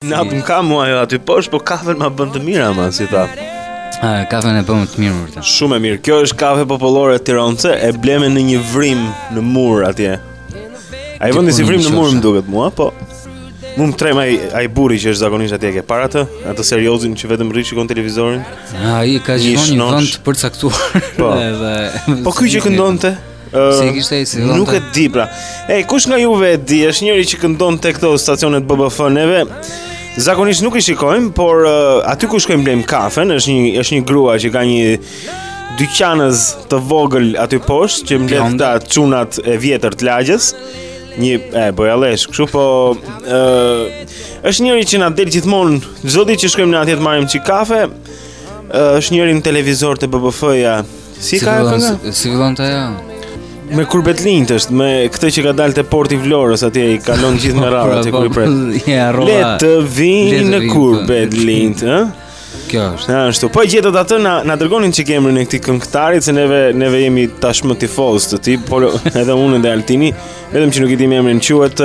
Nuk ka mua jo aty poshtë, po kafen ma bën të mirë ama, si ta. A, kafen e bën të mirë vërtet. Shumë e mirë, kjo është kafe popullore tironse, e bleme në një vrimë në mur atje. Ai vëndi si vrimë në mur më duket mua, po... Mu më tremb ai, ai burri që është zakonisht atje e ke parë ti, atë seriozin që vetëm rri shikon televizorin. Ai ka gjithmonë një vënd të përcaktuar. Po, po ky që këndonte? Si e kishte ai si vëllai? Nuk e di pra. Ej, kush nga juve e di? Është njëri që këndon te ato stacionet BBF neve. Zakonisht nuk i shikojmë, por uh, aty ku shkojmë blejmë kafen, është një është një grua që ka një dyqanëz të vogël aty poshtë që mbledh Bjonde. këta çunat e vjetër të lagjes. Një e bojalesh, kështu po ë është njëri që na del gjithmonë çdo ditë që shkojmë ne atje të marrim çik kafe. Ë, është njëri në televizor te BBF-ja Si ka ajo kënga? Si fillonte ajo? Me kurbetlinjtë është, me këtë që ka dalë te porti i Vlorës atje i kalon gjithë me radhë atje ku i pret. Ja, rrova. Le të vijnë kurbetlinjtë, ë? Kjo është. Ja, ashtu. Po e gjetët atë na na dërgoni një çik emrin e këtij këngëtarit se neve neve jemi tashmë tifozë të tij, por edhe unë dhe Altini, vetëm që nuk ia dimë emrin, quhet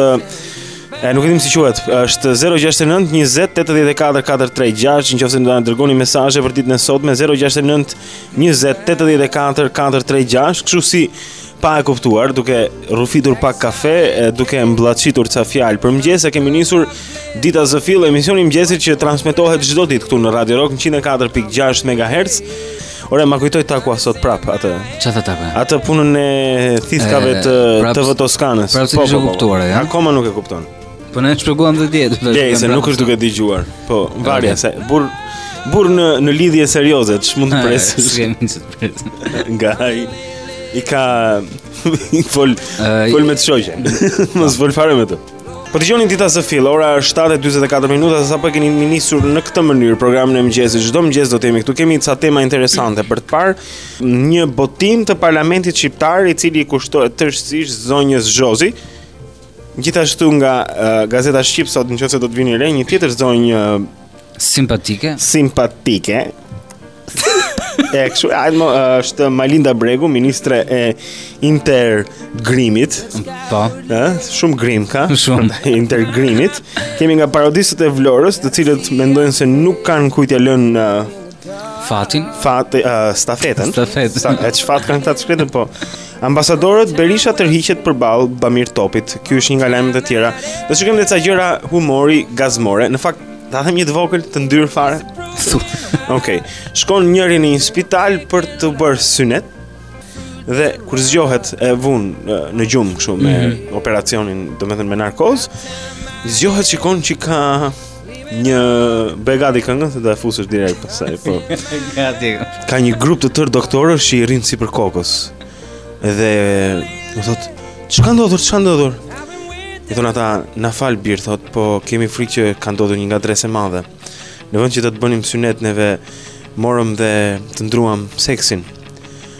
E nuk e dimë si quhet. Është 069 20 84 436, nëse do të na dërgoni mesazhe për ditën e sotme 069 20 84 436 kështu si pa e kuptuar duke rrufitur pak kafe e duke mbllaçitur ca fjalë për mëngjes e kemi nisur Dita zë fill emisioni i mëngjesit që transmetohet çdo ditë këtu në Radio Rock 104.6 MHz Ore, ma kujtoi Taku sot prap atë. Çfarë tha Taku? Atë punën e thithkave të TV Toskanës. Pra, po, po, po, po. Akoma nuk e kupton. Po ne shpjeguam të tjerë. Dhe se nuk është duke dëgjuar. Po, varia se burrë burrë në në lidhje serioze, ç'mund të presësh? Nga ai i ka fol fol me të shoqe. Mos fol fare me të. Po dëgjoni Dita zë fill, ora 7 e 24 minuta, sapo e kemi nisur në këtë mënyrë programin e mëngjesit, çdo mëngjes do të jemi këtu, kemi ca tema interesante për të parë, një botim të parlamentit shqiptar i cili i kushtohet tërësisht zonjës Zhozi, Gjithashtu nga uh, gazeta Shqip sot në qoftë se do të vini re, një tjetër zonjë uh, simpatike. Simpatike. e kështu, ajmo, është Majlinda Bregu, ministre e intergrimit. Po. Ë, shumë grim ka. Shumë intergrimit. Kemi nga parodistët e Vlorës, të cilët mendojnë se nuk kanë kujt t'ia lënë uh, fatin, fat uh, stafetën. Stafetën. Sa, e çfarë kanë këta të shkretën, po. Ambasadorët Berisha tërhiqet përballë Bamir Topit. Ky është një nga lajmet e tjera. Do shikojmë edhe ca gjëra humori gazmore. Në fakt, ta them një të vogël të ndyrë fare. Okej. Okay. Shkon njëri në një spital për të bërë synet dhe kur zgjohet e vunë në gjumë kështu me mm -hmm. operacionin, domethënë me narkozë, zgjohet shikon që ka një begati këngën se do e fusësh direkt pas saj, po. Gati. Ka një grup të tërë doktorësh që i rrin sipër kokës. Edhe u thot, "Ç'ka ndodhur? Ç'ka ndodhur?" I thon ata, "Na fal bir, thot, po kemi frikë që ka ndodhur një ngatërresë e madhe. Në vend që të të bënim synet neve, morëm dhe të ndërruam seksin."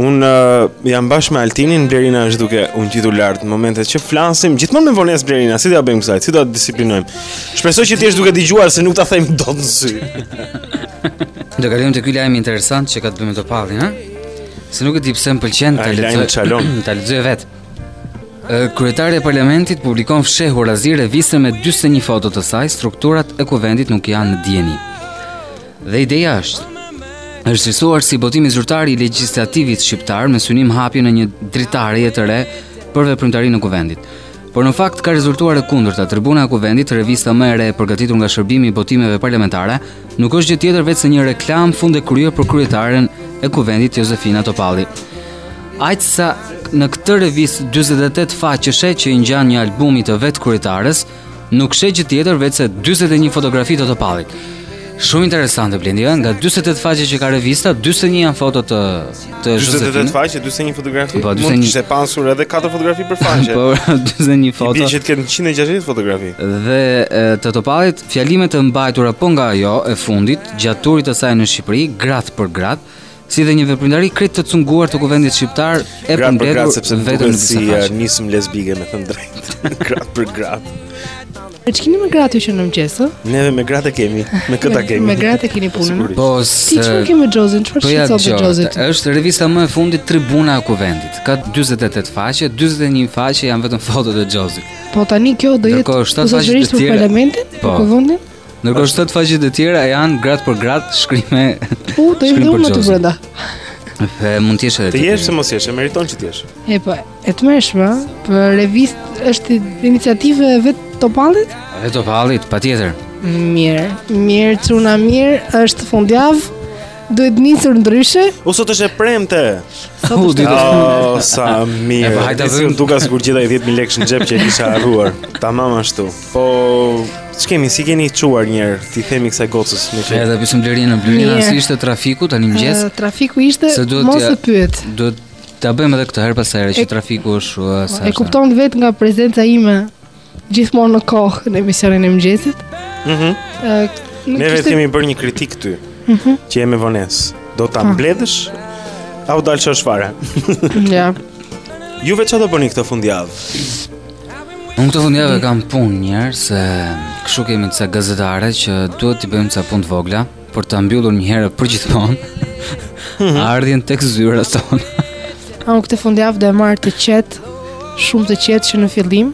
Un uh, jam bashkë me Altinin, Blerina është duke u ngjitur lart në momentet që flasim. Gjithmonë me vonesë Blerina, si do ia bëjmë kësaj? Si do ta disiplinojmë? Shpresoj që ti jesh duke dëgjuar se nuk ta them dot në sy. do kalojmë te ky lajm interesant që ka të bëjë me Topallin, ha? Se nuk e di pse më pëlqen ta lexoj çalon, ta lexoj vet. Kryetarja e parlamentit publikon fshehurazi revistë me 41 foto të saj, strukturat e kuvendit nuk janë në dijeni. Dhe ideja është është cilësuar si botimi zyrtar i legjislativit shqiptar me synim hapjen e një dritareje të re për veprimtarinë e kuvendit. Por në fakt ka rezultuar e kundërta. Tribuna e Kuvendit, revista më e re e përgatitur nga shërbimi i botimeve parlamentare, nuk është gjë tjetër veçse një reklamë fund e krye për kryetaren e Kuvendit Jozefina Topalli. Aq sa në këtë revistë 48 faqeshe që i ngjan një albumi të vetë kryetares, Nuk sheh gjë tjetër veçse 41 fotografi të Topallit. Shumë interesante Blendi, ëh, nga 48 faqe që ka revista, 41 janë foto të të Jozefinës. 48 faqe, 41 fotografi. Po, 41. Mund të kishte pasur edhe 4 fotografi për faqe. po, 41 foto. I bie që të ketë 160 fotografi. Dhe e, të Topallit, fjalime të mbajtura po nga ajo e fundit, gjatë turrit të saj në Shqipëri, gratë për gratë, si dhe një veprimtari krejt të cunguar të kuvendit shqiptar e përmbledhur vetëm si uh, nisëm lesbike me thënë drejt. Gratë për gratë. Ne ç'kemi me gratë që në mëngjes, ë? Ne me gratë kemi, me këtë kemi. Me gratë keni punën. Po, ti çfarë ke me Xhozin? Çfarë po shqetëson me Xhozin? Është revista më e fundit Tribuna e Kuvendit. Ka 48 faqe, 41 faqe janë vetëm fotot e Xhozit. Po tani kjo do jetë kush zakonisht për parlamentin, për po. kuvendin? Ndërkohë shtatë faqet e tjera janë gratë për gratë, shkrime. U të jem unë aty brenda. E mund të jesh edhe. Të jesh se mos jesh, e meriton që të jesh. E po, e tmerrshme, për revistë është iniciativë vet Topallit? Vet Topallit, patjetër. Mirë, mirë çuna mirë, është fundjavë. Duhet nisur ndryshe. U sot është e premte. Sot është. Oh, sa mirë. Po hajde m'u duk sikur gjeta 10000 lekë në xhep që e kisha harruar. Tamam ashtu. Po ç'kemi, si jeni çuar një herë, t'i themi kësaj gocës më shumë. Edhe pse Blerina, Blerina si ishte trafiku tani mëngjes? Uh, trafiku ishte mos e pyet. Do ta bëjmë edhe këtë herë pas herë që trafiku është uh, sa. E kupton vetë nga prezenca ime gjithmonë në kohë në emisionin e mëngjesit. Mhm. Mm uh, ne vetë kemi bërë një kritikë ty. Mhm. Mm që je me vonesë. Do ta ah. mbledhësh? Apo dalësh fare Ja Juve ç'do bëni këtë fundjavë? Unë këtë fundjavë e kam punë njëherë se kështu kemi disa gazetarë që duhet të bëjmë disa punë të vogla për ta mbyllur një herë përgjithmonë mhm. ardhjen tek zyra tonë. A unë këtë fundjavë do e marr të qetë, shumë të qetë që në fillim,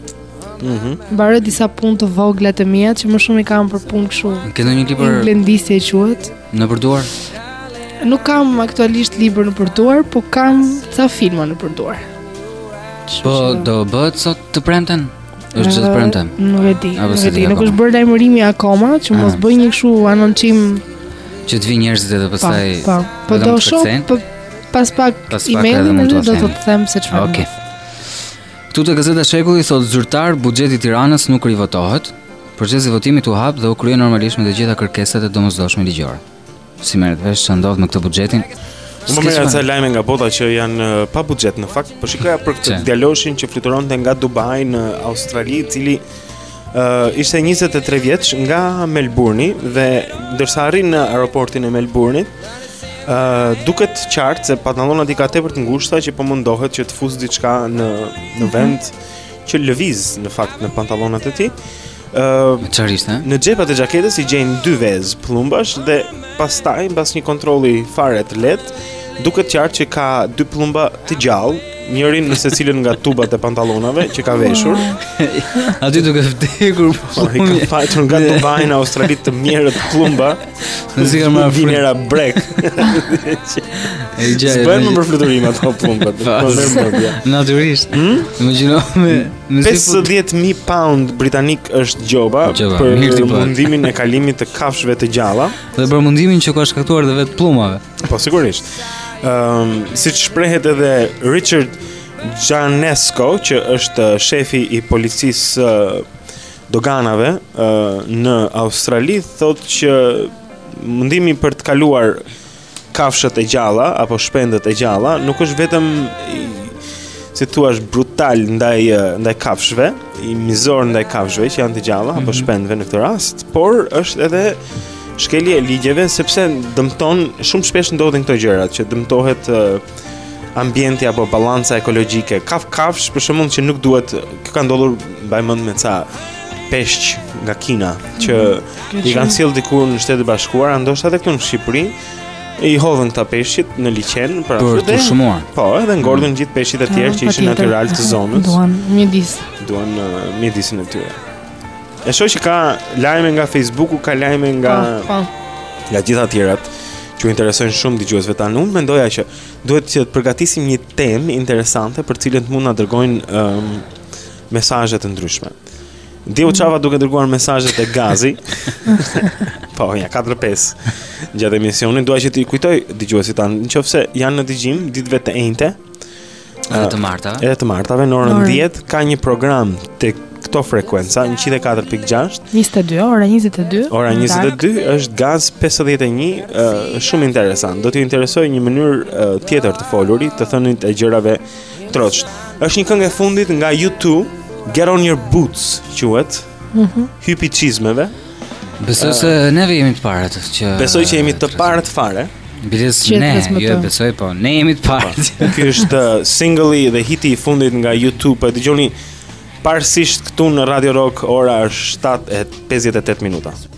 Mhm. Mbaroj disa punë të vogla të mia që më shumë i kam për punë kështu. Ke ndonjë libër Lendi si e quhet. Në përduar? Nuk kam aktualisht libër në përduar, po kam ca filma në përduar. Party do bëhet sot të premten? Është gjithë premten? Nuk e di, nuk e di, nuk është bërë lajmërimi akoma, që mos ah. bëj një kështu anonçim... Që të vijnë njerëzit edhe pastaj... Po, po, po do shoh, po pas pak e-mailin edhe do të them se çfarë. Okej. Këtu te gazeta Shekulli thotë zyrtar buxheti i Tiranës nuk rivotohet, procesi i votimit u hap dhe u krye normalisht me të gjitha kërkesat e domosdoshme ligjore. S'i merret vesh çfarë ndodh me këtë buxhetin? Unë më mirë te lajmet nga bota që janë uh, pa buxhet në fakt. Po shikoja për këtë djaloshin që fluturonte nga Dubai në Australi, i cili Uh, ishte 23 vjeç nga Melburni dhe ndërsa arrin në aeroportin e Melburnit, ë uh, duket qartë se pantallonat i ka tepër të ngushta që po mundohet që të fus diçka në në mhm. vend që lëviz në fakt në pantallonat e tij. ë uh, Çfarë ishte? Në xhepat e xhaketës i gjejnë dy vezë pëllumbash dhe pastaj mbas një kontrolli fare të lehtë, duket qartë që ka dy pëllumba të gjallë njërin në secilën nga tubat e pantallonave që ka veshur. Aty duke vdekur. Po, i ka mbajtur nga Dubai në Australi të mjerët pëllumba. Në si kanë marrë dinera brek. E gjë. S'bëjnë më për fluturim ato pëllumba. Po, Natyrisht. Hmm? Imagjino me 50000 pound britanik është gjoba për mundimin e kalimit të kafshëve të gjalla dhe për mundimin që ka shkaktuar dhe vetë pëllumbave. Po sigurisht. Ëm um, siç shprehet edhe Richard Janesko që është shefi i policisë së doganave uh, në Australi thotë që mundimi për të kaluar kafshët e gjalla apo shpendët e gjalla nuk është vetëm si të thuash brutal ndaj ndaj kafshëve, i mizor ndaj kafshëve që janë të gjalla mm -hmm. apo mhm. shpendëve në këtë rast, por është edhe Shkelje e ligjeve sepse dëmton shumë shpesh ndodhin këto gjëra që dëmtohet ambienti apo balanca ekologjike. Kaf kafshë për shembull që nuk duhet, kjo ka ndodhur mbaj mend me ca peshq nga Kina që mm, i kanë sjellë diku në Shtetet e Bashkuara, ndoshta edhe këtu në Shqipëri i hodhën këta peshqit në liqen për ashtu dhe u shumuan. Po, edhe ngordhën mm. gjithë peshqit e tjerë që ishin natyralë të zonës. Duan mjedis. Duan uh, mjedisin e tyre. E shoh që ka lajme nga Facebooku, ka lajme nga po, po. nga gjithë të tjerat që u interesojnë shumë dëgjuesve tanë. Unë mendoja që duhet që të përgatisim një temë interesante për të cilën të mund na dërgojnë um, mesazhe të ndryshme. Dje u çava duke dërguar mesazhe te Gazi. po, ja 4-5. Gjatë emisionit dua që t'i kujtoj dëgjuesit tanë, në qoftë se janë në dëgjim ditëve të enjte, Edhe të martave. Edhe të martave në orën 10 ka një program tek këto frekuenca 104.6 22 ora 22 ora 22 është gaz 51 uh, shumë interesant do t'ju interesojë një mënyrë uh, tjetër e të folurit të thënit e gjërave troçt është një këngë e fundit nga U2 Get on your boots quhet Mhm. Hipi çizmeve. Besoj se uh, neve jemi të parët që Besoj që jemi të parët fare. Biles ne, jo besoj po, ne jemi të parët. Po, ky është uh, singli dhe hiti i fundit nga U2, po e dëgjoni parësisht këtu në Radio Rock ora 7 e 58 minuta.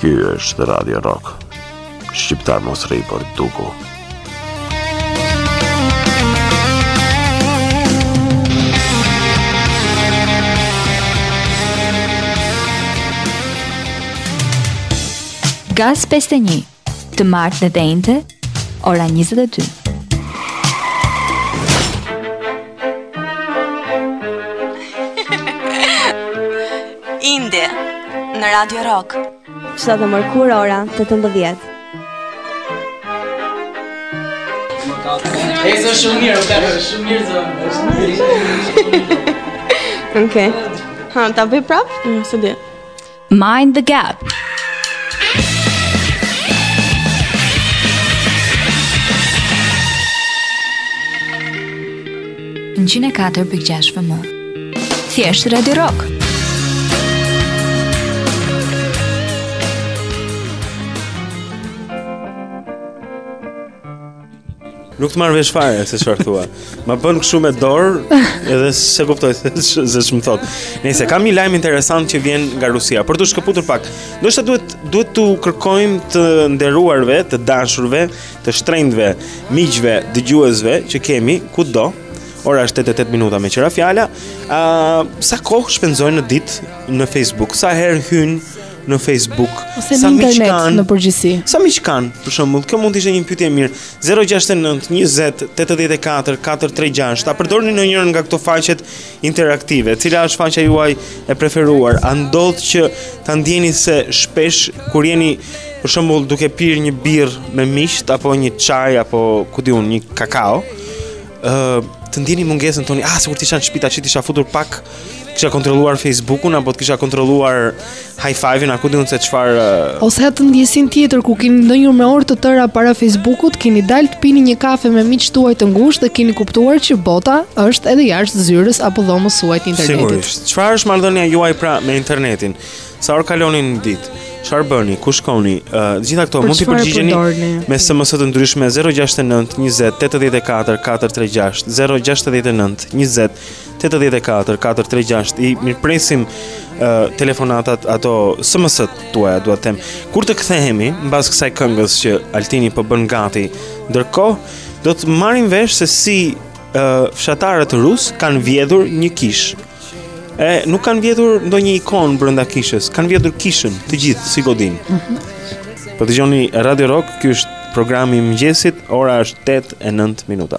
Ky është Radio Rock. Shqiptar mos rri por duku. Gaz 51 Të martë dhe të enjte, ora 22. Inde, në Radio Rock. Çdo të mërkurë ora tetëmbëdhjetë. Ej, zë shumë mirë, ka shumë mirë zë. Okej. Okay. Ha, ta bëj prap? Mm, së dhe. Mind the Gap. Në 104 pikë gjashtë FM Thjesht Radio Rock Nuk të marr vesh fare se çfarë thua. Ma bën kështu me dorë, edhe s'e kuptoj se se ç'më thotë. Nëse kam një lajm interesant që vjen nga Rusia, për t'u shkëputur pak. Ndoshta duhet t'u kërkojmë të nderuarve, të dashurve, të shtrenjtëve, miqve, dëgjuesve që kemi kudo. Ora është 8 e 8 minuta meqë ra fjala. Ë, uh, sa kohë shpenzojnë në ditë në Facebook? Sa herë hyjnë në Facebook. Ose sa miq kanë në përgjithësi. Sa miq kanë, për shembull, kjo mund të ishte një pyetje e mirë. 069 20 84 436. A përdorni ndonjërën nga këto faqet interaktive. Cila është faqja juaj e preferuar? A ndodh që ta ndjeni se shpesh kur jeni për shembull duke pirë një birrë me miqtë apo një çaj apo ku di unë një kakao? Ëh, të ndjeni mungesën tani, ah sikur të isha në shtëpi tash të isha futur pak, kisha kontrolluar Facebookun apo të kisha kontrolluar high five-in apo diun se çfarë. Uh... Ose atë ndjesinë tjetër ku keni ndenjur me orë të tëra para Facebookut, keni dalë të pini një kafe me miqtë tuaj të ngushtë dhe keni kuptuar që bota është edhe jashtë zyrës apo dhomës suaj të internetit. Sigurisht. Çfarë është marrëdhënia juaj pra me internetin? Sa orë kaloni në ditë? Çfarë bëni? Ku shkoni? Ë, uh, gjitha këto mund t'i përgjigjeni me SMS të ndryshme 069 20 84 436 069 20 84 436 i mirëpresim uh, telefonatat ato SMS-t tuaja, dua të them. Kur të kthehemi mbas kësaj këngës që Altini po bën gati, ndërkohë do të marrim vesh se si uh, fshatarët rusë kanë vjedhur një kishë E, nuk kanë vjedhur ndonjë ikonë brenda kishës, kanë vjedhur kishën të gjithë, si godinë. Mm -hmm. Po dëgjoni Radio Rock, ky është programi i mëngjesit, ora është 8 e 9 minuta.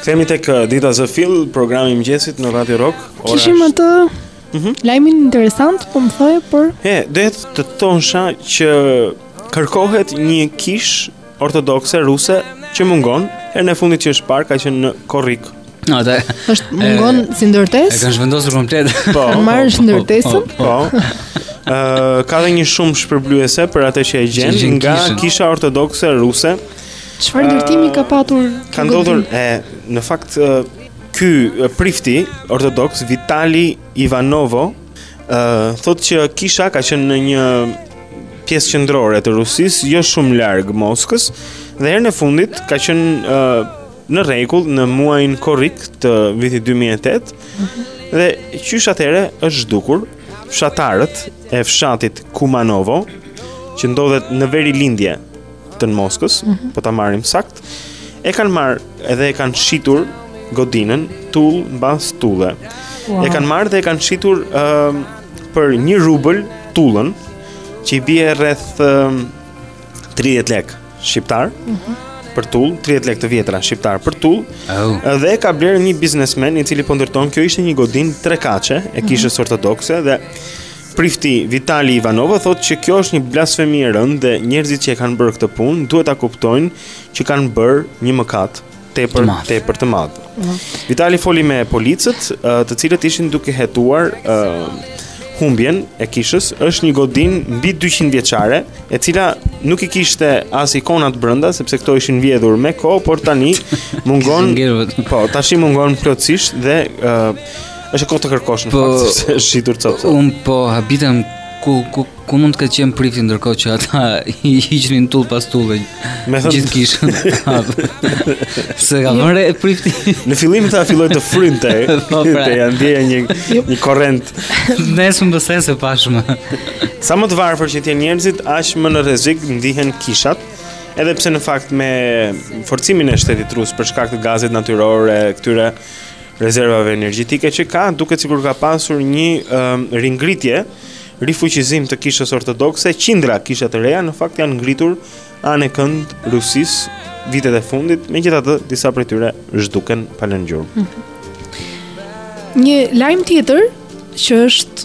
Kthehemi tek uh, Dita Zë Fill, programi i mëngjesit në Radio Rock. Ora Kishim është- atë Mhm. lajmin interesant, po më thoje për He, desha të thosha që kërkohet një kishë ortodokse ruse që mungon. Herën e fundit që është parë ka qenë në Korrik. No, atë është mungon si e ndërtesë? kanë zhvendosur komplet. Po. Të marrësh ndërtesën? Po. Ë ka dhe një shumë shpërblyese për atë që e gjen Që gjen nga kishën. kisha ortodokse ruse. Çfarë ndërtimi ka patur? Ka ndodhur e në fakt ky prifti ortodoks Vitali Ivanovo ë thotë që kisha ka qenë në një pjesë qendrore të Rusisë, jo shumë larg Moskës, dhe herën e fundit ka qenë ë në rregull në muajin korrik të vitit 2008 dhe qysh atëherë është zhdukur fshatarët e fshatit Kumanovo që ndodhet në verilindje të Moskës, mm -hmm. po ta marrim saktë, e kanë marrë edhe e kanë shitur godinën tullë mbas tulle. Wow. E kanë marrë dhe e kanë shitur ë uh, për 1 rubël tullën që i bie rreth uh, 30 lekë shqiptare. Mm -hmm për tullë, 30 lekë të vjetra shqiptare për tullë. Oh. Dhe e ka blerë një biznesmen i cili po ndërton, kjo ishte një godinë trekatëshe e mhm. kishës mm -hmm. ortodokse dhe Prifti Vitali Ivanova thotë që kjo është një blasfemi e rëndë dhe njerëzit që e kanë bërë këtë punë duhet ta kuptojnë që kanë bërë një mëkat tepër tepër të madh. Mhm. Vitali foli me policët, të cilët ishin duke hetuar humbjen e kishës është një godinë mbi 200 vjeçare, e cila nuk i kishte as ikonat brenda sepse këto ishin vjedhur me kohë, por tani mungon. po, tash i mungon plotësisht dhe ë uh, Është e kotë të kërkosh në, po, fakt sepse është shitur cop cop. Un po habitem ku ku ku mund të ketë qenë prifti ndërkohë që ata i hiqnin tullë pas tulle. Me thënë gjithë kishën. S'e ka vënë re prifti? Në fillim tha filloi të frynte. Po, pra. Te janë dhënë një një korrent. Nesër më se se pashmë. Sa më të varfër që të jenë njerëzit, aq më në rrezik ndihen kishat. Edhe pse në fakt me forcimin e shtetit rus për shkak të gazit natyror e këtyre rezervave energjetike që ka, duket sikur ka pasur një um, ringritje, rifuqizim të kishës ortodokse, qindra kisha të reja në fakt janë ngritur anekënd Rusisë vitet e fundit, megjithatë disa prej tyre zhduken pa lënë gjurmë. Mhm. Një lajm tjetër që është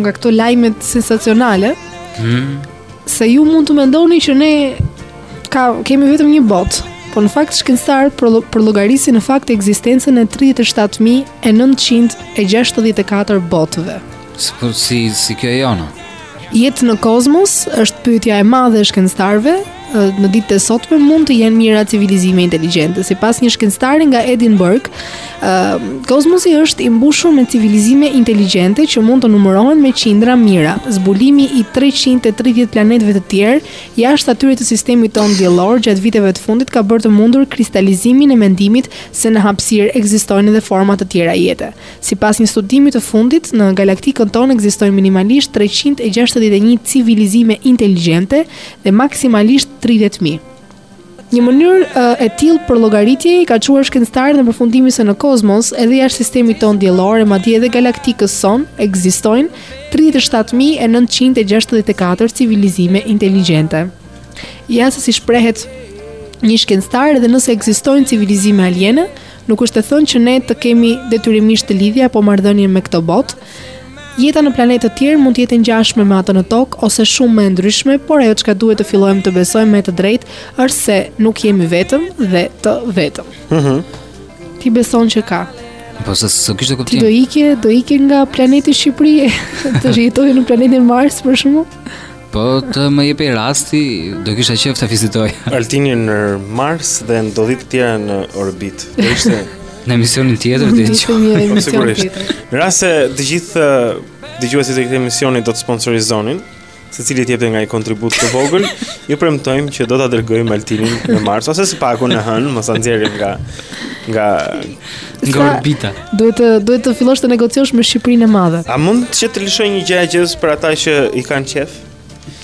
nga këto lajmet sensacionale. Hmm. Se ju mund të mendoni që ne ka kemi vetëm një botë, por në fakt shkencëtarët përllogarisin në fakt ekzistencën e 37964 botëve. Po si si kjo e jona? Jetë në kozmos është pyetja e madhe e shkencëtarëve, në ditët e sotme mund të jenë mijëra civilizime inteligjente. Sipas një shkencëtari nga Edinburgh, uh, kozmosi është i mbushur me civilizime inteligjente që mund të numërohen me qindra mijëra. Zbulimi i 330 planetëve të tjerë jashtë atyre të sistemit tonë diellor gjatë viteve të fundit ka bërë të mundur kristalizimin e mendimit se në hapësirë ekzistojnë edhe forma të tjera jete. Sipas një studimi të fundit, në galaktikën tonë ekzistojnë minimalisht treqind e gjashtëdhjetë e një civilizime inteligjente dhe maksimalisht tridhjetë mijë. Një mënyrë e tillë përllogaritjeje i ka çuar shkencëtarët në përfundimin se në kozmos, edhe jashtë sistemit tonë diellor e madje edhe galaktikës sonë, ekzistojnë 37964 civilizime inteligjente. Ja se si shprehet një shkencëtar edhe nëse ekzistojnë civilizime aliene, Nuk është e thënë që ne të kemi detyrimisht lidhje apo marrëdhënie me këto botë. Jeta në planetë të tjerë mund të jetë e ngjashme me atë në Tokë ose shumë më e ndryshme, por ajo çka duhet të fillojmë të besojmë me të drejtë është se nuk jemi vetëm dhe të vetëm. Mhm. Mm Ti beson që ka? Po se s'do kishte kuptim. Ti do ikje, do ikje nga planeti Shqipëri, të jetoje në planetin Mars për shembull? Po të më jepej rasti, do kisha qejf ta vizitoja. Altini në Mars dhe ndodhi të tjera në orbit. Do ishte në emisionin tjetër të gjithë. Po sigurisht. Në rast se të gjithë dëgjuesit e këtij emisioni do të sponsorizonin, secili të jepte nga një kontribut të vogël, ju premtojmë që do ta dërgojmë Altinin në Mars ose së paku në Hënë, mos ta nxjerrim nga nga Nga orbita. Duhet të duhet të fillosh të negociosh me Shqipërinë e Madhe. A mund të të lëshoj një gjëegjëzë për ata që i kanë qef?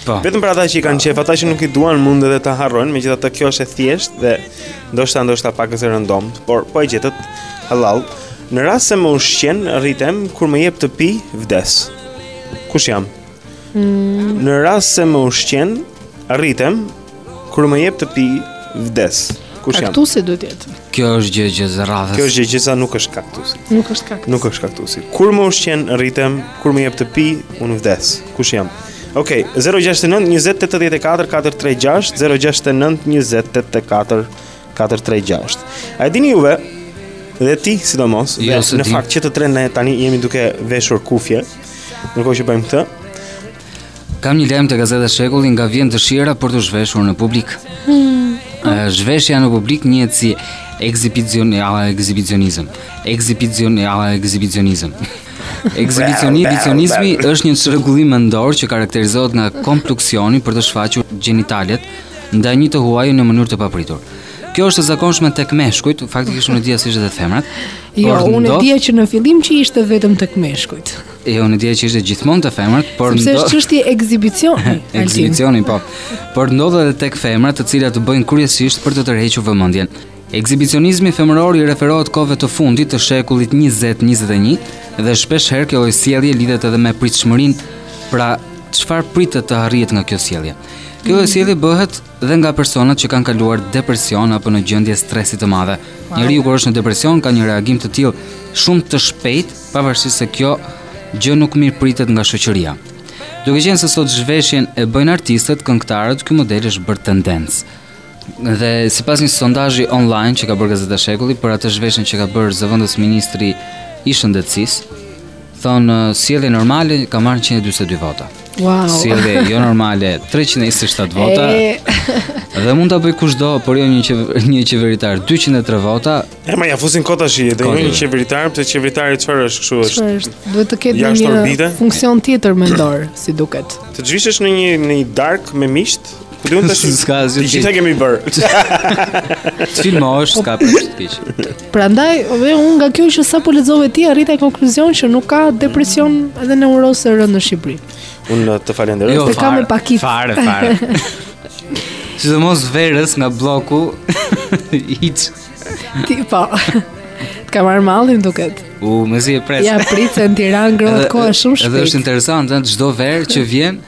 Po. Vetëm për ata që i kanë qef, ata që nuk i duan mund edhe ta harrojnë, megjithatë kjo është e thjeshtë dhe ndoshta ndoshta pak e rëndomtë, por po e gjetët hallall. Në rast se më ushqen, rritem kur më jep të pi, vdes. Kush jam? Mm. Në rast se më ushqen, rritem, kur më jep të pi, vdes. Kush jam? Kaktusi duhet të jetë. Kjo është gjëegjëza. Kjo është gjëegjëza, nuk është kaktusi. Nuk është kaktusi. Nuk është kaktusi. Kur më ushqen, rritem, kur më jep të pi, unë vdes. Kush jam? Ok, 069 20 84 436 069 20 84 436. A e dini juve? Dhe ti, sidomos, jo, dhe në fakt që të tre ne tani jemi duke veshur kufje. Ndërkohë që bëjmë këtë, Kam një lajm te gazeta Shekulli nga vjen dëshira për t'u zhveshur në publik. Hmm. Zhveshja në publik njihet si ekzibicion, ekzibicionizëm. Ekzibicion, ekzibicionizëm. Ekzibicionizmi është një çrregullim mendor që karakterizohet nga kompulsioni për të shfaqur gjenitalet ndaj një të huaji në mënyrë të papritur. Kjo është e zakonshme tek meshkujt, faktikisht unë dija se ishte edhe femrat. Jo, unë dija që në fillim që ishte vetëm tek meshkujt. Jo, unë dija që ishte gjithmonë te femrat, por ndo... është çështje ekzibicioni. ekzibicioni po. Por ndodh edhe tek femrat, të cilat e bëjnë kryesisht për të tërhequr vëmendjen. Ekzibicionizmi femëror i referohet kohëve të fundit të shekullit 20-21 dhe shpeshherë kjo lloj sjellje lidhet edhe me pritshmërinë, pra çfarë pritet të arrihet nga kjo sjellje. Kjo lloj sjellje bëhet dhe nga personat që kanë kaluar depresion apo në gjendje stresi të madhe. Njeriu kur është në depresion ka një reagim të tillë shumë të shpejtë, pavarësisht se kjo gjë nuk mirëpritet nga shoqëria. Duke qenë se sot zhveshjen e bëjnë artistët, këngëtarët, ky model është bërë tendencë. Dhe sipas një sondazhi online që ka bërë Gazeta Shekulli për atë zhveshjen që ka bërë zëvendësministri i Shëndetësisë, thonë sjellje normale ka marrë 122 vota. Wow. Sjellje jo normale 327 vota. E... dhe mund ta bëjë kushdo, por jo një qever, një qeveritar 203 vota. E, ma ia fusin kot tashi, dhe jo një qeveritar, pse qeveritari çfarë është kështu është? Çfarë është? Duhet të ketë një një funksion tjetër mendor, si duket. Të zhvishesh në një, një darkë me miqtë, ku duhet të shi? S'ka, si të gjitha kemi bërë. Të filma është, s'ka për është të kishë. Prandaj, dhe unë nga kjo që sapo lexove ti, arrita në konkluzion që nuk ka depresion edhe neurozë të rëndë në Shqipëri. Unë të falenderoj. Jo, fare, fare, fare. Sidomos verës nga bloku, hiç. Ti po. Të ka marrë malli duket. U, më zi e pres. Ja prit se në Tiranë ngrohet koha shumë shpejt. Edhe është interesant, ëh, çdo verë që vjen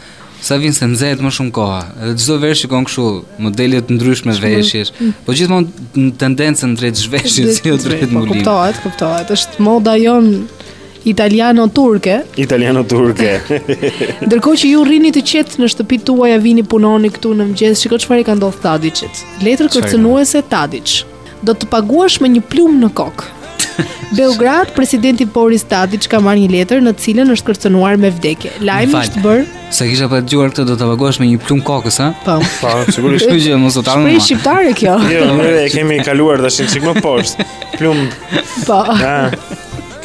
sa vjen seç nxehet më shumë koha. Edhe çdo verë shikon kështu modele të ndryshme veshjesh. Mm. Po gjithmonë tendenca drejt zhveshjes, jo drejt po, mbulimit. Po kuptohet, kuptohet. Është moda jon Italiano-turke. Italiano-turke. Ndërkohë që ju rrini të qetë në shtëpitë tuaja a vini punoni këtu në mëngjes, shikoni çfarë i ka ndodhur Tadiçit. Letër kërcënuese Tadiç. Do të paguash me një plumb në kokë. Beograd, presidenti Boris Tadiç ka marrë një letër në të cilën është kërcënuar me vdekje. Lajmi është bërë Sa kisha pa dëgjuar këtë do ta paguash me një plumb kokës, ha? Po. Po, sigurisht. Kjo gjë mos u tani. Shprehje shqiptare kjo. Jo, ne e kemi kaluar tashi çik më poshtë. Plumb. Po.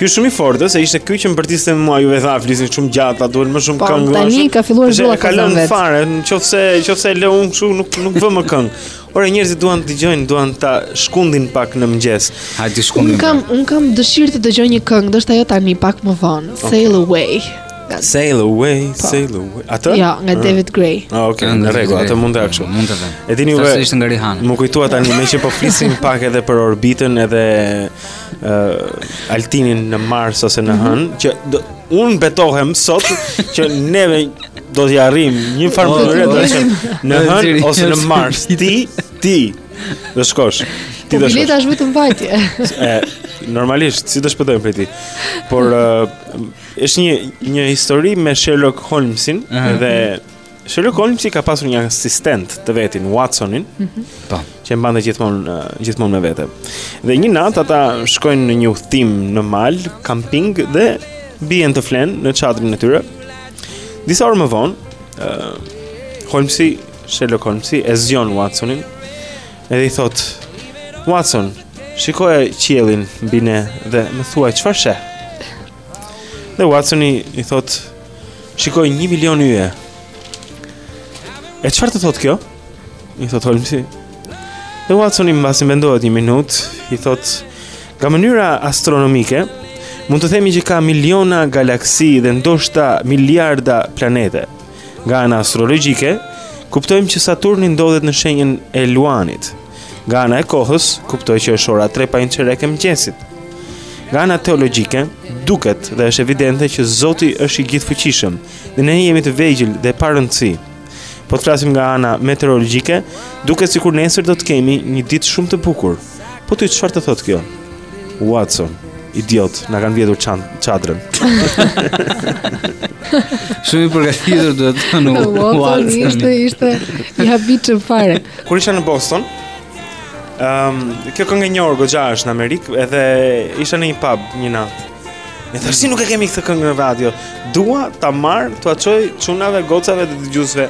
Ky është shumë i fortë, se ishte ky që më bërtiste mua, juve tha flisni shumë gjatë, duhen më shumë po, këngë. Po tani ka filluar zhvilla ka lënë fare, nëse nëse e lë un kështu nuk nuk vë më këngë. Ore njerëzit duan të dëgjojnë, duan ta shkundin pak në mëngjes. Hajde shkundin. Un kam un kam dëshirë të dëgjoj një këngë, ndoshta jo tani pak më vonë. Okay. Sail away. Sail away, pa. Po. sail away. Atë? Ja, nga uh. David Gray. Ah, okay, në rregull, atë mund të ajo. Mund ta vëmë. E dini ju. Sa ishte nga Rihanna. Më kujtuat tani më që po flisim pak edhe për orbitën edhe uh, Altinin në Mars ose në mhm. Hën, mm -hmm. që do, unë betohem sot që neve do t'i arrim një farë mënyre të shkojmë në Hën ose në Mars, ti, ti, do shkosh. Ti po bileta është vetëm vajtje. normalisht si do shpëtojmë prej tij. Por uh, është një një histori me Sherlock Holmesin uh -huh. dhe Sherlock Holmesi ka pasur një asistent të vetin, Watsonin, mm -hmm. po, që e mbante gjithmonë gjithmonë me vete. Dhe një natë ata shkojnë në një udhëtim në mal, camping dhe bien të flenë në çadrën e tyre. Disa orë më vonë, uh, Holmesi, Sherlock Holmesi e zgjon Watsonin. Edhe i thotë, "Watson, shikoje qiellin mbi ne dhe më thuaj çfarë sheh?" Dhe Watsoni i thotë Shikoj një milion yje E çfarë të thotë kjo? I thotë Holmesi Dhe Watsoni mbasi mendohet një minutë I thotë Nga mënyra astronomike Mund të themi që ka miliona galaksi dhe ndoshta miliarda planete Nga ana astrologjike Kuptojmë që Saturni ndodhet në shenjën e luanit Nga ana e kohës, kuptoj që është ora 3 pa një çerek e mëngjesit. Nga ana teologjike, duket dhe është evidente që Zoti është i gjithëfuqishëm dhe ne jemi të vegjël dhe pa rëndësi. Po të flasim nga ana meteorologjike, duket sikur nesër do të kemi një ditë shumë të bukur. Po ty çfarë të thotë kjo? Watson, idiot, na kanë vjedhur çadrën. Shumë i përgatitur do të thonë Watson ishte ishte i habitshëm fare. Kur isha në Boston, ëm um, kjo këngë e njohur goxha është në Amerikë, edhe isha në një pub një natë. Unë thashë si nuk e kemi këtë këngë në radio. Dua ta marr, tua çoj çunave, gocave, dëgjuesve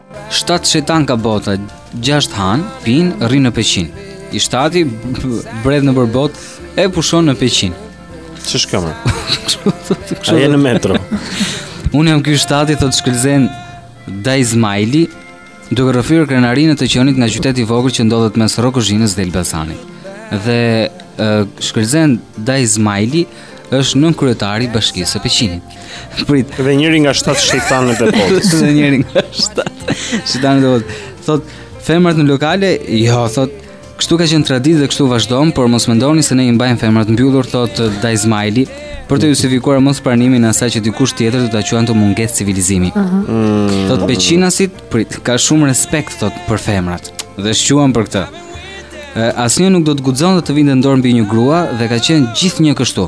Shtatë shejtan ka bota, gjashtë han, pin, rri në Peqin. I shtati bredh nëpër botë e pushon në Peqin. Që çka më? A je në metro? Unë jam ky i shtati, thot Shkëlzen Dajzmaili, duke rrëfyer krenarinë e të qenit nga qyteti i vogël që ndodhet mes Rrogozhinës dhe Elbasanit. Dhe Shkëlzen Dajzmaili, është nënkryetari i bashkisë së Peqinit. Prit, dhe njëri nga 7 shejtanët e botës. Dhe njëri nga 7 shejtanët e botës. Thot femrat në lokale, jo, thot kështu ka qenë traditë dhe kështu vazhdon, por mos mendoni se ne i mbajmë femrat mbyllur, thot Dajzmaili për të justifikuar mospranimin e asaj që dikush tjetër do ta quante mungesë civilizimi. Uh -huh. Thot Peqinasit Prit, ka shumë respekt thot për femrat dhe shquhen për këtë. Asnjë nuk do të guxonte të vinte dorë mbi një grua dhe ka qenë gjithnjë kështu.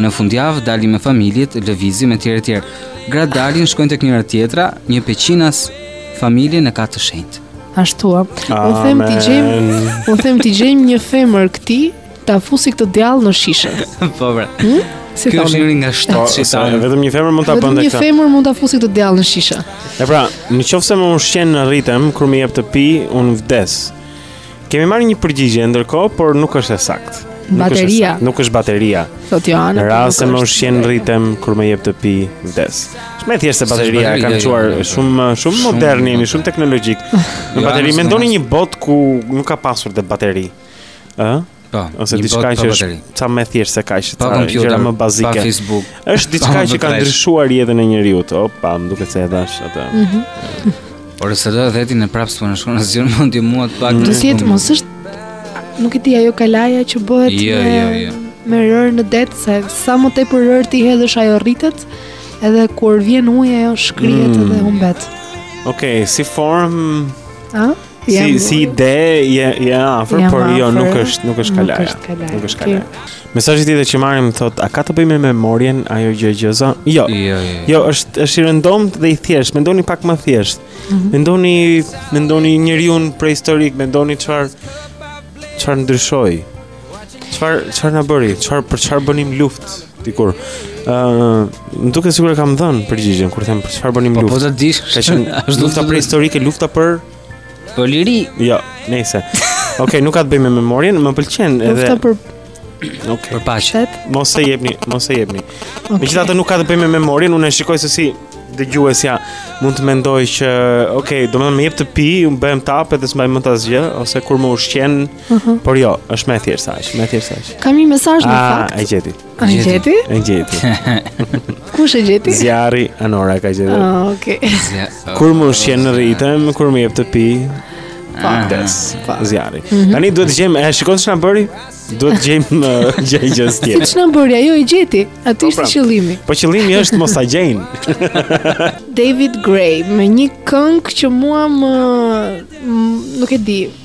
Në fundjavë dalim me familjet, lëvizim e tjerë e tjerë. Gratë dalin, shkojnë tek njëra-tjetra, një peqinas familjen e ka të shenjtë. Ashtu, u them t'i gjejmë, u them t'i gjejmë një femër këtij, Ta fusë këtë djall në shishe. Po bre. Hm? Si ky është njëri nga shtatë shejtanët, vetëm një femër mund ta bënte këtë. Vetëm një femër mund ta fusë këtë djall në shishe. E pra, në qoftë se më ushqen unë rritem kur më jep të pi, un vdes. Kemi marrë një përgjigje ndërkohë, por nuk është e saktë. Bateria. Nuk është bateria. Thot Joana. Në rast se më ushqen rritem kur më jep të pi, vdes. Shumë e thjeshtë bateria, e kanë çuar jo. shumë shumë modern jemi, shumë teknologjik. Në bateri mendoni një botë ku nuk ka pasur bateri. Ë? Po. Ose diçka që është ca më thjesht se kaq, pa kompjuter, më bazike. Pa Facebook. Është diçka që ka ndryshuar jetën e njeriut, opa, më duket se e dhashë atë. Mhm. Por sidoqoftë prapë s'po më shkon asgjë në mend mua të paktën. Do të jetë mos është nuk e di ajo kalaja që bëhet jo, me jo, jo. me rërë në det se sa më tepër rërë t'i hedhësh ajo rritet edhe kur vjen uji ajo shkrihet mm. dhe humbet. Okej, okay, si formë? Ëh? Si si ide je je afër, por jo nuk është nuk është kalaja. Nuk është kalaja. Mesazhi tjetër që marrim thot, a ka të bëjë me memorien ajo gjë, gjëza? Jo. Jo, jo, jo. Jo, është është i rëndomtë dhe i thjeshtë. Mendoni pak më thjesht. Mhm. Mendoni mendoni njeriun prehistorik, mendoni çfarë çfarë ndryshoi. Çfar çfar na bëri? Çfar për çfarë bënim luftë dikur? Ëh, uh, më duket sikur e kam dhënë përgjigjen kur them për çfarë bënim luftë. Po po ta dish, ka qenë lufta prehistorike, lufta për për liri. Jo, nejse. Okej, okay, nuk ka të bëjë me memorien, më pëlqen edhe lufta për Okay. Për paqe. Mos e jepni, mos e jepni. Okay. Megjithatë nuk ka të bëjë me memorien, unë e shikoj se si dëgjuesja mund të mendojë që, okay, domethënë më jep të pi, unë bëhem tapë edhe s'mbaj mend asgjë ose kur më ushqen, Uh mhm. -huh. Por jo, është më thjesht se aq, më thjesht se aq. Kam një mesazh në fakt. A e gjeti? A e gjeti? E gjeti. Kush e gjeti? Zjarri Anora ka gjetur. Ah, oh, okay. Oh, kur më ushqen rritem, kur më jep të pi. Vdes, ah. vdes. Zjarri. Mm -hmm. Tani duhet të gjejmë, e shikon ç'na bëri? Duhet të gjejmë gjëegjëzë tjetër. Ç'na bëri ajo e gjeti. Aty po, ishte pra. qëllimi. Po qëllimi është mos ta gjejnë. David Gray me një këngë që mua më nuk e di,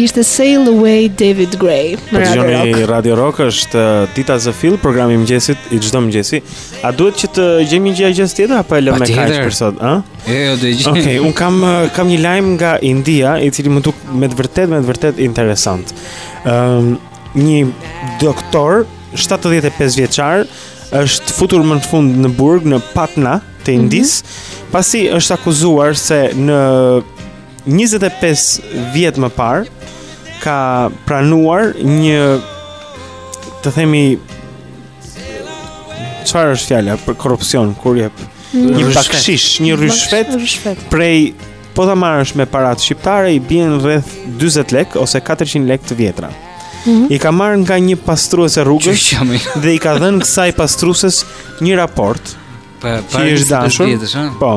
Ishte Sail Away David Gray në Radio Rock. Po dëgjoni Radio Rock është uh, dita zë fill, programi i mëngjesit, i çdo mëngjesi. A duhet që të gjejmë një gjëegjëzë tjetër, apo e lëmë me kaq për sot? A? Jo, jo, do e gjejmë. Ok, unë kam, uh, kam një lajm nga India, i cili më duket me të vërtetë, me të vërtetë interesant. Um, një doktor, 75 vjeçar, është futur më në fund në burg në Patna të mhm. Indisë, mm -hmm. pasi është akuzuar se në 25 vjet më parë ka pranuar një të themi çfarë është fjala për korrupsion kur jep mm. një bakshish, një ryshfet prej po ta marrësh me paratë shqiptare i bien rreth 40 lek ose 400 lek të vjetra. Mm -hmm. I ka marrë nga një pastruese e rrugës dhe i ka dhënë kësaj pastrueses një raport. Po po që i është dashur. Po.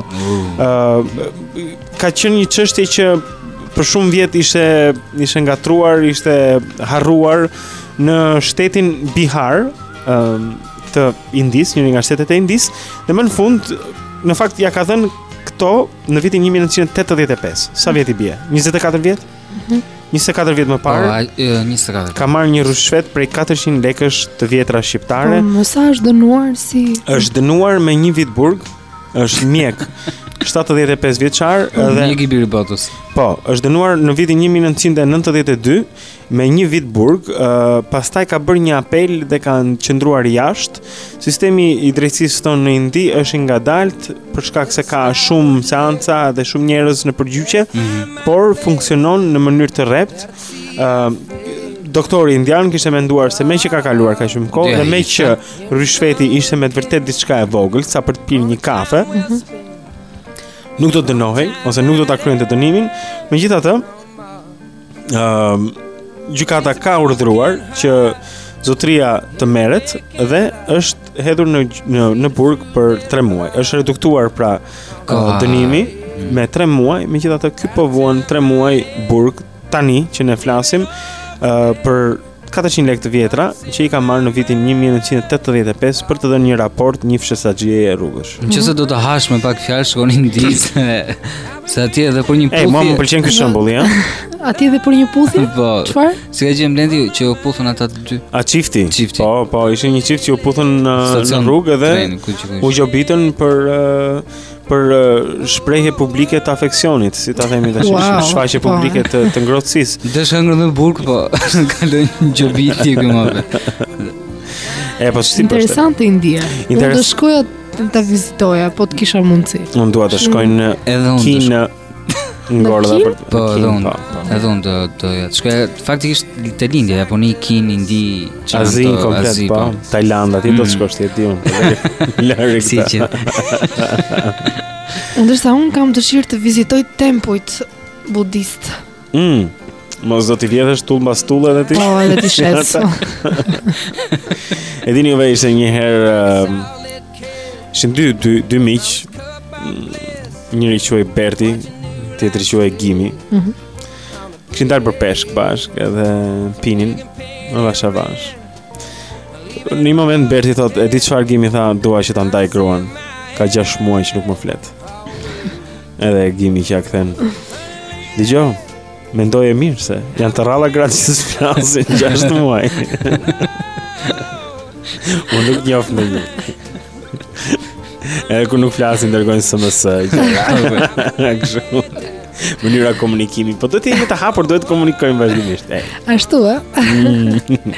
Ë ka qenë një çështje që për shumë vjet ishte ishte ngatërruar, ishte harruar në shtetin Bihar, ë të Indisë, një nga shtetet e Indisë, dhe më në fund në fakt ia ka dhënë këto në vitin 1985. Sa vjet i bie? 24 vjet? 24 vjet më po, parë. Po, 24. Ka marrë një ryshfet prej 400 lekësh të vjetra shqiptare. Po, me sa është dënuar si? Është dënuar me një vit burg. Është mjek. 75 vjeçar po, dhe mjek i biri i botës. Po, është dënuar në vitin 1992 me një vit burg, uh, pastaj ka bërë një apel dhe ka qëndruar jashtë Sistemi i drejtësisë thonë në Indi është i ngadaltë për shkak se ka shumë seanca dhe shumë njerëz nëpër gjyqe, mm -hmm. por funksionon në mënyrë të rreptë. ë uh, Doktori indian kishte menduar se meqë ka kaluar kaq shumë kohë dhe meqë ryshfeti ishte me të vërtetë diçka e vogël, sa për të pirë një kafe, mm -hmm. nuk do të dënohej ose nuk do ta kryente dënimin. Megjithatë, Ëm uh, gjykata ka urdhëruar që zotëria të merret dhe është hedhur në në në burg për 3 muaj. Është reduktuar pra uh, dënimi mm. me 3 muaj, megjithatë ky po vuan 3 muaj burg tani që ne flasim uh, për 400 lekë të vjetra që i ka marrë në vitin 1985 për të dhënë një raport një fshesaxhie e rrugësh. Në qëse do të hash me pak fjalë shko në Indi se, se atje edhe për një puthje. E, mua më pëlqen ky shembull, ja. Atje edhe për një puthje? Po. Çfarë? Si e ka gjetur Blendi që u puthën ata të dy? A çifti? Çifti. Po, po, ishin një çift që u puthën në, në rrugë edhe u gjobitën për uh, për shprehje publike të afeksionit, si ta themi tash, uau, shfaqje po. publike të të ngrohtësisë. Desha ngroh në burg, po kaloi një gjobë ti këtu më. E po si po. Interesante India. Unë do shkoja ta vizitoja, po të kisha mundësi. Unë dua të shkoj në Kinë. Ngordha për të. Po, edhe unë. Po, po. Edhe unë do doja. Shkoj faktikisht te lindja, Japoni, Kinë, Indi, Çin, Azi, komplet, Azi, po. po. Tajlandë, aty do të mm. shkosh ti, e di unë. Lëri këtë. Si që. Ndërsa unë kam dëshirë të vizitoj tempujt budist. Mm. Mos do t'i vjedhësh tullë mbas tulle edhe ti. Po, edhe t'i shes. E dini juve ishte një herë um, ishin dy dy dy miq. Mm, njëri quhej Berti, tjetri quhej Gimi. Mhm. Mm Kishin dalë për peshk bashkë edhe pinin avash avash. Në një moment Berti thotë, "E di çfarë Gimi tha, dua që ta ndaj gruan. Ka 6 muaj që nuk më flet." Edhe Gimi që ia kthen Dëgjo Mendoje mirë se Janë të rralla gratë që s'flasin Gjashtë muaj Unë nuk njoh ndonjë Edhe kur nuk flasin dërgojnë SMS Kështu Mënyra komunikimi Po duhet të jemi të hapur Duhet të komunikojmë vazhdimisht Ashtu e mm.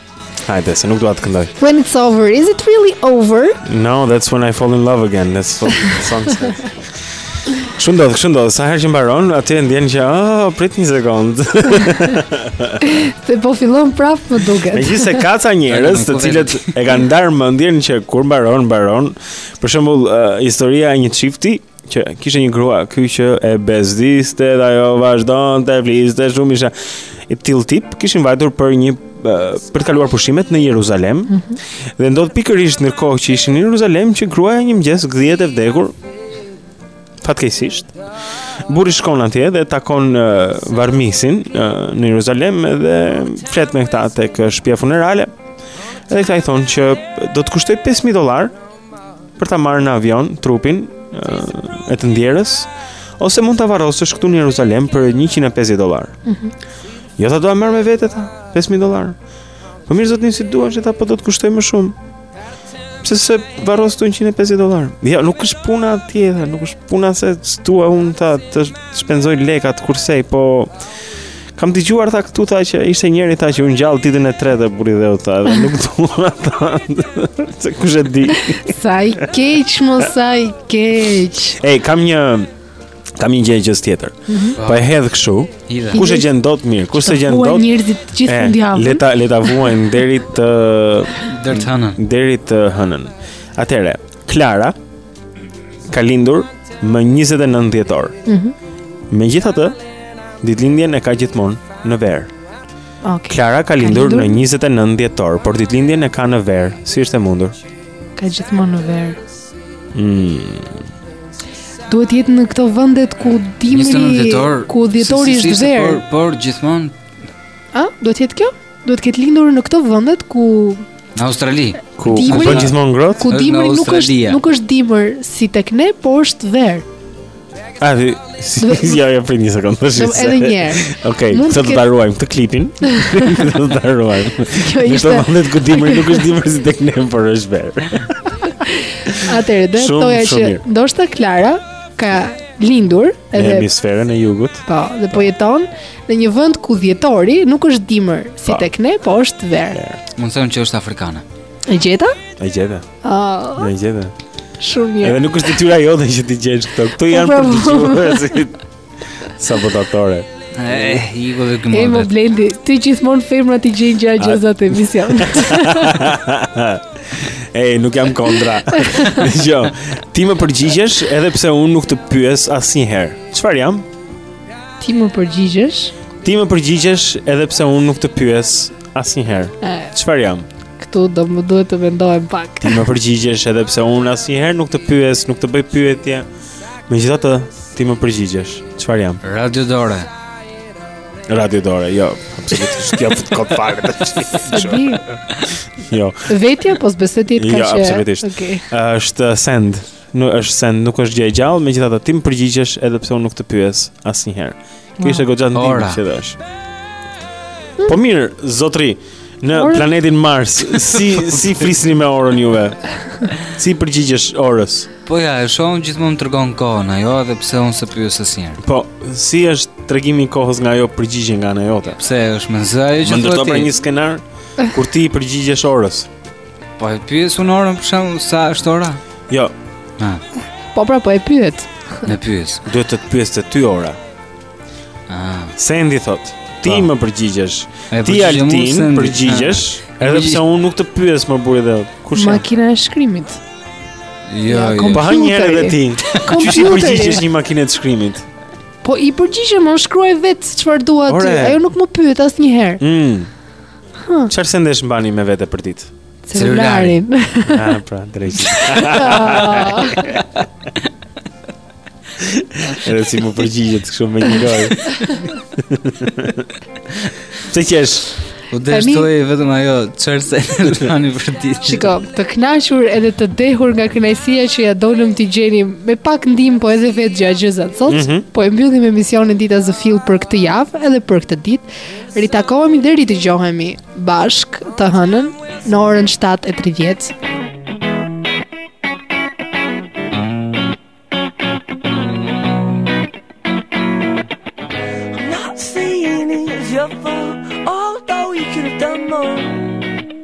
Hajde, se nuk dua të këndoj. When it's over, is it really over? No, that's when I fall in love again. That's what the song says. Shumë dakord, shumë dakord, sa herë që mbaron, aty e ndjen që, oh, prit një sekondë. Se po fillon prapë më duket. Megjithëse ka ca njerës të cilët e kanë ndarë mendjen që kur mbaron, mbaron. Për shembull, uh, historia e një çifti, Që kishte një grua, ky që e bezdiste dhe ajo vazhdonte të fliste shumë, ishte. I tillë tip kishin vajtur për një për të kaluar pushimet në Jeruzalem. Mm -hmm. Dhe ndodh pikërisht në kohë që ishin në Jeruzalem që gruaja një mëngjes gdhihet e vdekur. Fatkeqësisht. Burri shkon atje dhe takon uh, varrmihësin uh, në Jeruzalem dhe flet me këta tek shtëpia funerale. Edhe këta i thonë që do të kushtojë 5.000 dollarë për ta marrë në avion trupin e të ndjerës ose mund ta varrosësh këtu në Jeruzalem për 150 dollar. Mm -hmm. Jo tha do ta marr me vete tha, 5000 dollar. Po mirë zotni si duash tha po do të kushtojë më shumë. Pse s'e varros këtu 150 dollar. Jo, nuk është puna atje, nuk është puna se s'dua unë tha të shpenzoj lekët a kursej, po Kam dëgjuar tha këtu tha që ishte njeri tha që u ngjall ditën e tretë e u ngrit dhe tha dhe nuk dua tha. Se kush e di. Sa i keq mo sa i keq. Ej, kam një kam një gjëegjëzë tjetër. Mm -hmm. Po e hedh kështu. Kush e gjen dot mirë, kush e gjen dot. Vuajnë njerëzit gjithë eh, fundjavën. Le ta le ta vuajnë deri të deri të hënën. Deri të hënën. Atëherë, Klara ka lindur më 29 dhjetor. Mhm. Mm Megjithatë, ditëlindjen e ka gjithmonë në verë. Okay. Klara ka lindur, ka lindur në 29 dhjetor, por ditëlindjen e ka në verë, si është e mundur? Ka gjithmonë në verë. Mm. Duhet të jetë në këto vendet ku dimri, ku dhjetori është verë. Por, por gjithmonë. A, duhet të jetë kjo? Duhet të ketë lindur në këto vendet ku në Australi. Ku ku bën gjithmonë ngrohtë? Ku dimri nuk është nuk është dimër si tek ne, por është verë. A di, si ja ja prit një sekondë ta shoh. Do edhe një herë. Okej, këtë do ta ruajmë këtë klipin. Do ta ruajmë. Kjo ishte. Në këto vendet ku dimri nuk është dimër si tek ne, por është verë. Atëherë, do të thoja që ndoshta Klara ka lindur edhe në hemisferën e jugut. Po, dhe po jeton Në një vend ku dhjetori nuk është dimër si po. tek ne, po është verë. Mund të them që është afrikane. E gjeta? E gjeta. Oh. E gjeta. Shumë mirë. Edhe nuk është detyra jote që t'i gjesh këto. Këto po, janë për dëgjuesit sabotatore. Eh, i vë dhe këmë. E mo Blendi, ti gjithmonë femrat i gjejnë gjëegjëzat e emisionit. Ej, nuk jam kontra. Jo. Ti më përgjigjesh edhe pse unë nuk të pyes asnjëherë. Çfarë jam? Ti më përgjigjesh? Ti më përgjigjesh edhe pse unë nuk të pyes asnjëherë. Çfarë jam? Këtu do më duhet të mendohem pak. Ti më përgjigjesh edhe pse unë asnjëherë nuk të pyes, nuk të bëj pyetje. Megjithatë, ti më përgjigjesh. Çfarë jam? Radio dore. Radio dore, jo. Absolutisht ia fut kot fare tash. Di. Jo. Vetja po s'besoj të jetë kaq. Jo, absolutisht. Okej. Është send. Nuk është send, nuk është gjë e gjallë, megjithatë ti më përgjigjesh edhe pse unë nuk të pyes asnjëherë. Kjo ishte goxha ndihmë që dhashë. Po mirë, zotri, në Ora? planetin Mars, si si flisni me orën juve? Si përgjigjesh orës? Po ja, e shoh unë gjithmonë tregon kohën ajo edhe pse unë s'e pyes asnjëherë. Po, si është tregimi i kohës nga ajo përgjigje nga ana jote? Pse është me zë ajo që thotë? Më ndërto pak një skenar kur ti i përgjigjesh orës. Po e pyes unë orën për shembull sa është ora? Jo. Ha. Po pra po e pyet. Në pyes. Duhet të të pyes të ty ora. Ah. Sendi thotë, ti pa. Po. më përgjigjesh. Ti Altin përgjigjesh, edhe pse unë nuk të pyes më buri dhe. Kush është? Makina e shkrimit. Jo, ja, jo. Po ha një herë edhe ti. Kush i përgjigjesh një makinë të shkrimit? Po i përgjigjem, unë shkruaj vetë çfarë dua aty. Ajo nuk më pyet asnjëherë. Mm. Çfarë sendesh mbani me vete për ditë? Celularin. Ah, pra, drejt. Edhe si më përgjigjet kështu me një gojë. Pse qesh? U deshtoj vetëm ajo çfarë se tani për ditë. Shiko, të kënaqur edhe të dehur nga kënaqësia që ia dolëm t'i gjenim me pak ndihmë po edhe vetë gjatë gjëzat sot, Mhm. po e mbyllim emisionin dita zë fill për këtë javë edhe për këtë ditë. Ritakohemi dhe ridëgjohemi bashkë të hënën në orën 7:30. Not seeing is your fault, although you could have done more.